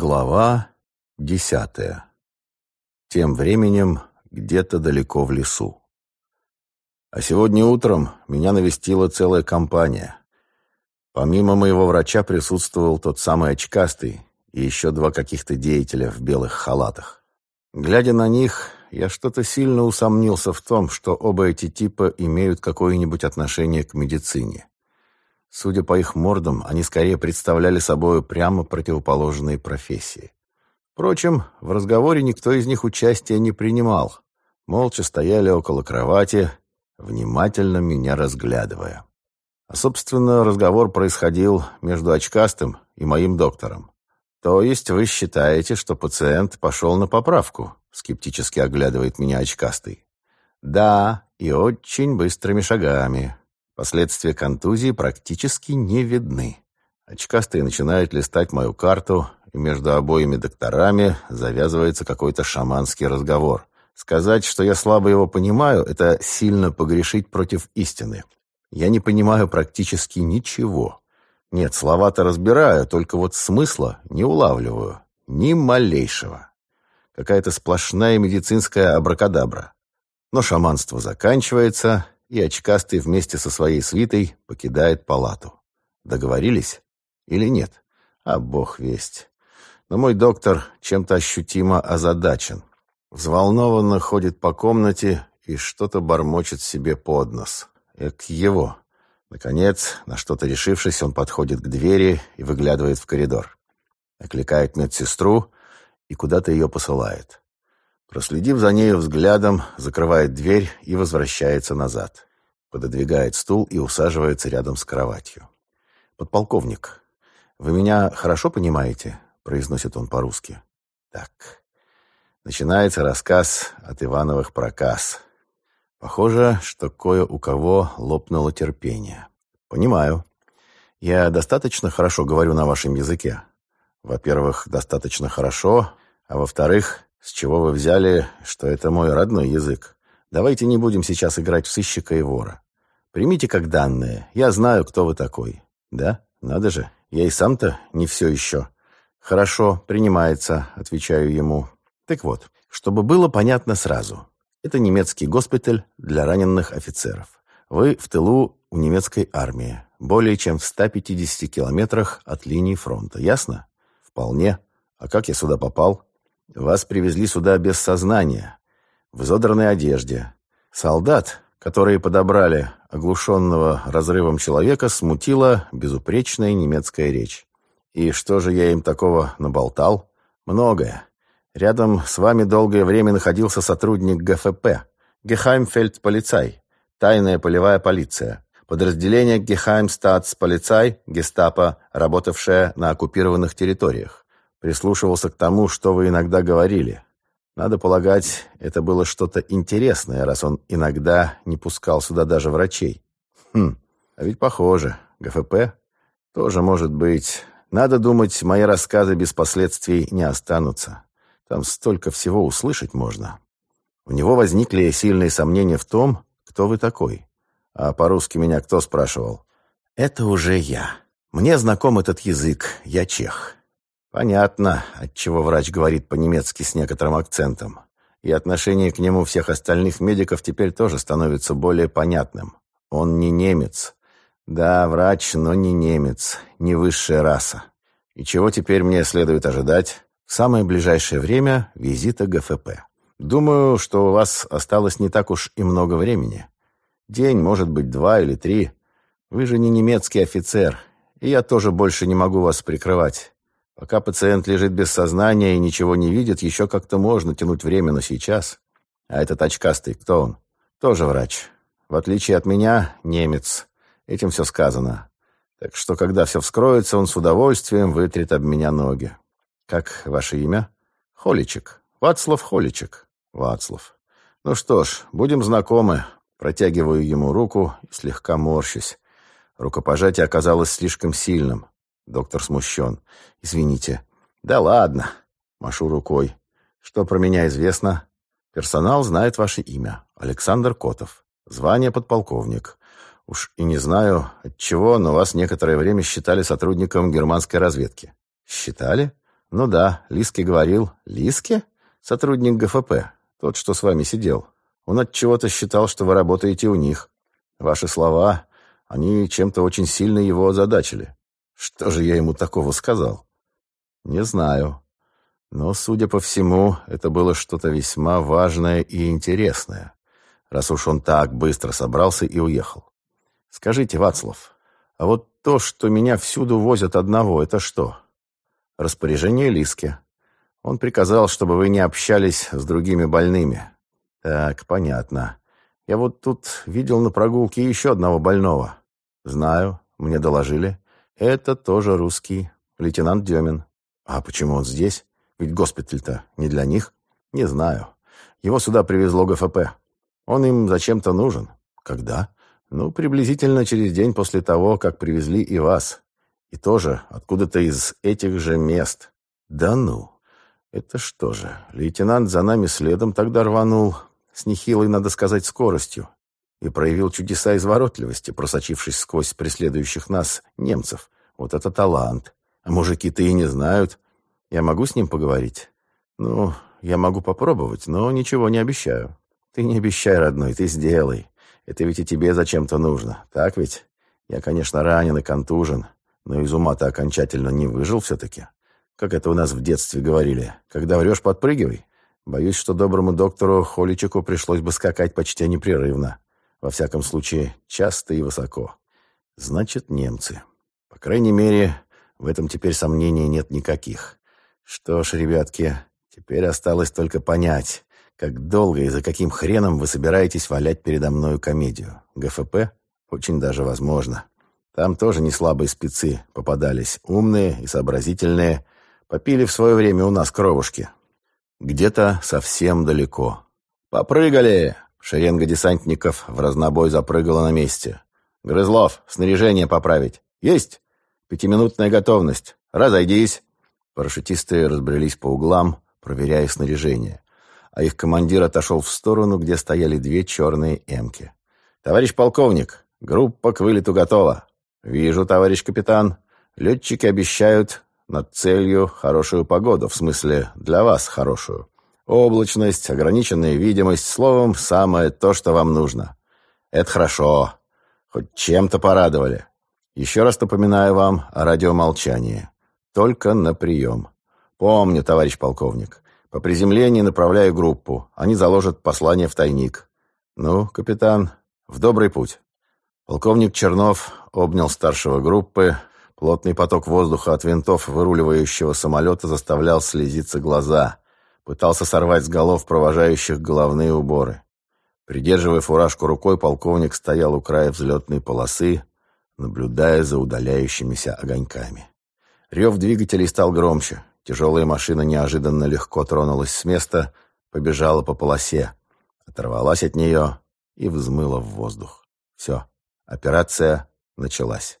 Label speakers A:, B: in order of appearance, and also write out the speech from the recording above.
A: Глава десятая. Тем временем где-то далеко в лесу. А сегодня утром меня навестила целая компания. Помимо моего врача присутствовал тот самый очкастый и еще два каких-то деятеля в белых халатах. Глядя на них, я что-то сильно усомнился в том, что оба эти типа имеют какое-нибудь отношение к медицине. Судя по их мордам, они скорее представляли собой прямо противоположные профессии. Впрочем, в разговоре никто из них участия не принимал. Молча стояли около кровати, внимательно меня разглядывая. А, собственно, разговор происходил между очкастым и моим доктором. «То есть вы считаете, что пациент пошел на поправку?» Скептически оглядывает меня очкастый. «Да, и очень быстрыми шагами. Последствия контузии практически не видны. Очкастый начинает листать мою карту, и между обоими докторами завязывается какой-то шаманский разговор. Сказать, что я слабо его понимаю, это сильно погрешить против истины. Я не понимаю практически ничего. Нет, слова-то разбираю, только вот смысла не улавливаю. Ни малейшего. Какая-то сплошная медицинская абракадабра. Но шаманство заканчивается, и очкастый вместе со своей свитой покидает палату. Договорились? Или нет? А бог весть. Но мой доктор чем-то ощутимо озадачен. Взволнованно ходит по комнате и что-то бормочет себе под нос. Эк его. Наконец, на что-то решившись, он подходит к двери и выглядывает в коридор. Окликает медсестру и куда-то ее посылает. Проследив за нею взглядом, закрывает дверь и возвращается назад. Пододвигает стул и усаживается рядом с кроватью. «Подполковник, вы меня хорошо понимаете?» — произносит он по-русски. «Так». Начинается рассказ от Ивановых проказ. Похоже, что кое у кого лопнуло терпение. «Понимаю. Я достаточно хорошо говорю на вашем языке. Во-первых, достаточно хорошо, а во-вторых, с чего вы взяли, что это мой родной язык? Давайте не будем сейчас играть в сыщика и вора. Примите как данное. Я знаю, кто вы такой. Да? Надо же. Я и сам-то не все еще. Хорошо, принимается, отвечаю ему. Так вот, чтобы было понятно сразу. Это немецкий госпиталь для раненых офицеров. Вы в тылу у немецкой армии, более чем в 150 километрах от линии фронта. Ясно? Вполне. А как я сюда попал? Вас привезли сюда без сознания, в изодранной одежде. Солдат, которые подобрали оглушенного разрывом человека, смутила безупречная немецкая речь. И что же я им такого наболтал? Многое. Рядом с вами долгое время находился сотрудник ГФП, Гехаймфельдполицай, тайная полевая полиция, подразделение Гехаймстатсполицай, гестапо, работавшее на оккупированных территориях прислушивался к тому, что вы иногда говорили. Надо полагать, это было что-то интересное, раз он иногда не пускал сюда даже врачей. Хм, а ведь похоже. ГФП? Тоже может быть. Надо думать, мои рассказы без последствий не останутся. Там столько всего услышать можно. У него возникли сильные сомнения в том, кто вы такой. А по-русски меня кто спрашивал? Это уже я. Мне знаком этот язык, я чех. Понятно, отчего врач говорит по-немецки с некоторым акцентом. И отношение к нему всех остальных медиков теперь тоже становится более понятным. Он не немец. Да, врач, но не немец, не высшая раса. И чего теперь мне следует ожидать? В самое ближайшее время визита ГФП. Думаю, что у вас осталось не так уж и много времени. День, может быть, два или три. Вы же не немецкий офицер, и я тоже больше не могу вас прикрывать. Пока пациент лежит без сознания и ничего не видит, еще как-то можно тянуть время, но сейчас... А этот очкастый, кто он? Тоже врач. В отличие от меня, немец. Этим все сказано. Так что, когда все вскроется, он с удовольствием вытрет об меня ноги. Как ваше имя? Холичек. Вацлав Холичек. Вацлав. Ну что ж, будем знакомы. Протягиваю ему руку слегка морщусь. Рукопожатие оказалось слишком сильным. Доктор смущен. «Извините». «Да ладно». Машу рукой. «Что про меня известно?» «Персонал знает ваше имя. Александр Котов. Звание подполковник. Уж и не знаю, от чего, но вас некоторое время считали сотрудником германской разведки». «Считали? Ну да, Лиски говорил. Лиски? Сотрудник ГФП. Тот, что с вами сидел. Он от чего-то считал, что вы работаете у них. Ваши слова, они чем-то очень сильно его озадачили. Что же я ему такого сказал? Не знаю. Но, судя по всему, это было что-то весьма важное и интересное, раз уж он так быстро собрался и уехал. Скажите, Вацлав, а вот то, что меня всюду возят одного, это что? Распоряжение Лиски. Он приказал, чтобы вы не общались с другими больными. Так, понятно. Я вот тут видел на прогулке еще одного больного. Знаю, мне доложили. Это тоже русский, лейтенант Демин. А почему он здесь? Ведь госпиталь-то не для них. Не знаю. Его сюда привезло ГФП. Он им зачем-то нужен. Когда? Ну, приблизительно через день после того, как привезли и вас. И тоже откуда-то из этих же мест. Да ну. Это что же, лейтенант за нами следом тогда рванул, с нехилой, надо сказать, скоростью, и проявил чудеса изворотливости, просочившись сквозь преследующих нас немцев. Вот это талант. А мужики-то и не знают. Я могу с ним поговорить? Ну, я могу попробовать, но ничего не обещаю. Ты не обещай, родной, ты сделай. Это ведь и тебе зачем-то нужно, так ведь? Я, конечно, ранен и контужен, но из ума-то окончательно не выжил все-таки. Как это у нас в детстве говорили. Когда врешь, подпрыгивай. Боюсь, что доброму доктору Холичику пришлось бы скакать почти непрерывно. Во всяком случае, часто и высоко. Значит, немцы. По крайней мере, в этом теперь сомнений нет никаких. Что ж, ребятки, теперь осталось только понять, как долго и за каким хреном вы собираетесь валять передо мною комедию. ГФП? Очень даже возможно. Там тоже не слабые спецы попадались, умные и сообразительные. Попили в свое время у нас кровушки. Где-то совсем далеко. «Попрыгали!» Шеренга десантников в разнобой запрыгала на месте. «Грызлов, снаряжение поправить!» «Есть!» «Пятиминутная готовность! Разойдись!» Парашютисты разбрелись по углам, проверяя снаряжение. А их командир отошел в сторону, где стояли две черные эмки. «Товарищ полковник, группа к вылету готова!» «Вижу, товарищ капитан. Летчики обещают над целью хорошую погоду, в смысле для вас хорошую. Облачность, ограниченная видимость, словом, самое то, что вам нужно. Это хорошо. Хоть чем-то порадовали. Еще раз напоминаю вам о радиомолчании. Только на прием. Помню, товарищ полковник. По приземлении направляю группу. Они заложат послание в тайник. Ну, капитан, в добрый путь. Полковник Чернов обнял старшего группы. Плотный поток воздуха от винтов выруливающего самолета заставлял слезиться глаза. Пытался сорвать с голов провожающих головные уборы. Придерживая фуражку рукой, полковник стоял у края взлетной полосы, наблюдая за удаляющимися огоньками. Рев двигателей стал громче. Тяжелая машина неожиданно легко тронулась с места, побежала по полосе, оторвалась от нее и взмыла в воздух. Все, операция началась.